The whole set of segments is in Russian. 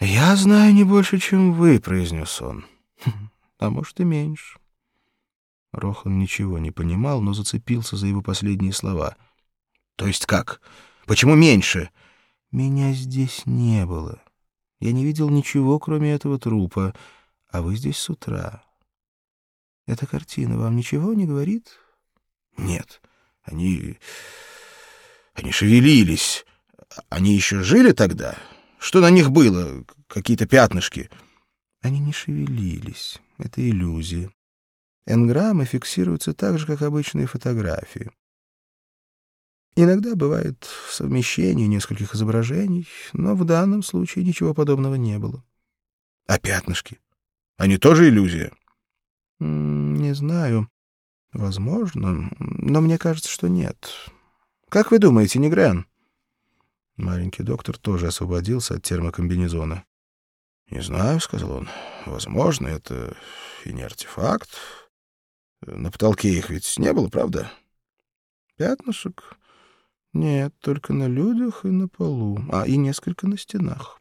«Я знаю не больше, чем вы», — произнес он. «А может, и меньше». Рохан ничего не понимал, но зацепился за его последние слова. «То есть как? Почему меньше?» «Меня здесь не было. Я не видел ничего, кроме этого трупа, а вы здесь с утра. Эта картина вам ничего не говорит?» «Нет, они... они шевелились. Они еще жили тогда? Что на них было? Какие-то пятнышки?» «Они не шевелились. Это иллюзия. Энграммы фиксируются так же, как обычные фотографии. Иногда бывает совмещение нескольких изображений, но в данном случае ничего подобного не было. А пятнышки? Они тоже иллюзия? Не знаю. Возможно, но мне кажется, что нет. Как вы думаете, Негрен? Маленький доктор тоже освободился от термокомбинезона. «Не знаю», — сказал он. «Возможно, это и не артефакт. На потолке их ведь не было, правда?» «Пятнышек? Нет, только на людях и на полу, а и несколько на стенах».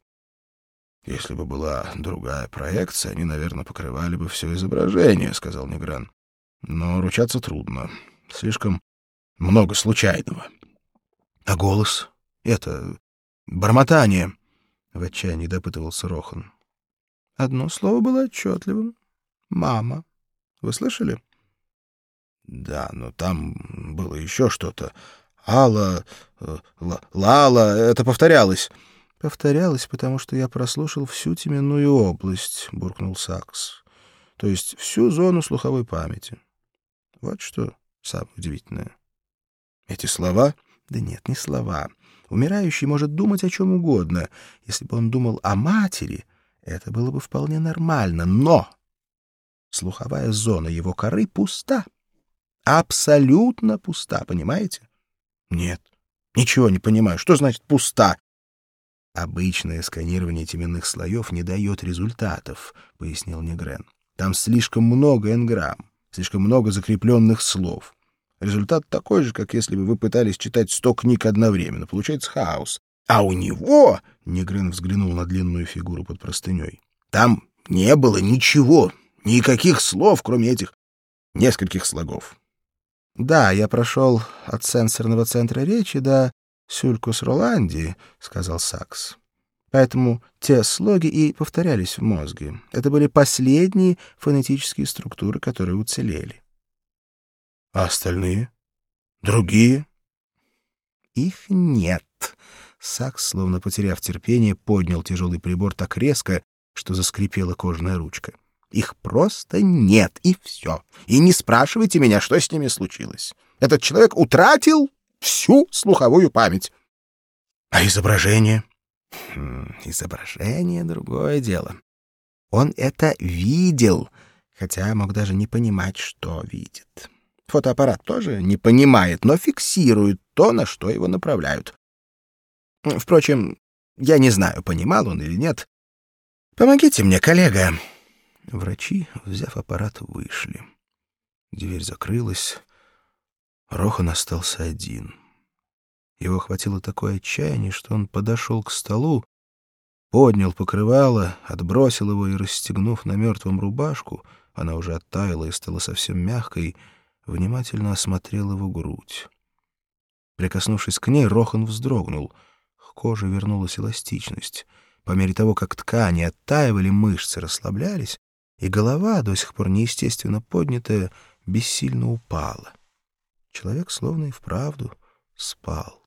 «Если бы была другая проекция, они, наверное, покрывали бы все изображение», — сказал Негран. «Но ручаться трудно. Слишком много случайного». «А голос? Это... бормотание?» — в отчаянии допытывался Рохан. Одно слово было отчетливым. «Мама». Вы слышали? Да, но там было еще что-то. Алла, э, Лала, это повторялось. Повторялось, потому что я прослушал всю теменную область, буркнул Сакс. То есть всю зону слуховой памяти. Вот что самое удивительное. Эти слова? Да нет, не слова. Умирающий может думать о чем угодно. Если бы он думал о матери, это было бы вполне нормально. Но слуховая зона его коры пуста. Абсолютно пуста, понимаете? Нет, ничего не понимаю. Что значит пуста? Обычное сканирование теменных слоев не дает результатов, пояснил Негрен. Там слишком много энграмм, слишком много закрепленных слов. Результат такой же, как если бы вы пытались читать сто книг одновременно. Получается хаос. А у него, Негрен взглянул на длинную фигуру под простыней, там не было ничего, никаких слов, кроме этих нескольких слогов. Да, я прошел от сенсорного центра речи до Сюлькус Роланди, сказал Сакс. Поэтому те слоги и повторялись в мозге. Это были последние фонетические структуры, которые уцелели. А остальные? Другие? Их нет. Сакс, словно потеряв терпение, поднял тяжелый прибор так резко, что заскрипела кожаная ручка. Их просто нет, и все. И не спрашивайте меня, что с ними случилось. Этот человек утратил всю слуховую память. А изображение? Хм, изображение — другое дело. Он это видел, хотя мог даже не понимать, что видит. Фотоаппарат тоже не понимает, но фиксирует то, на что его направляют. Впрочем, я не знаю, понимал он или нет. Помогите мне, коллега. Врачи, взяв аппарат, вышли. Дверь закрылась. Рохан остался один. Его охватило такое отчаяние, что он подошел к столу, поднял покрывало, отбросил его и, расстегнув на мертвом рубашку, она уже оттаяла и стала совсем мягкой, внимательно осмотрел его грудь. Прикоснувшись к ней, Рохан вздрогнул. К коже вернулась эластичность. По мере того, как ткани оттаивали, мышцы расслаблялись, и голова, до сих пор неестественно поднятая, бессильно упала. Человек словно и вправду спал.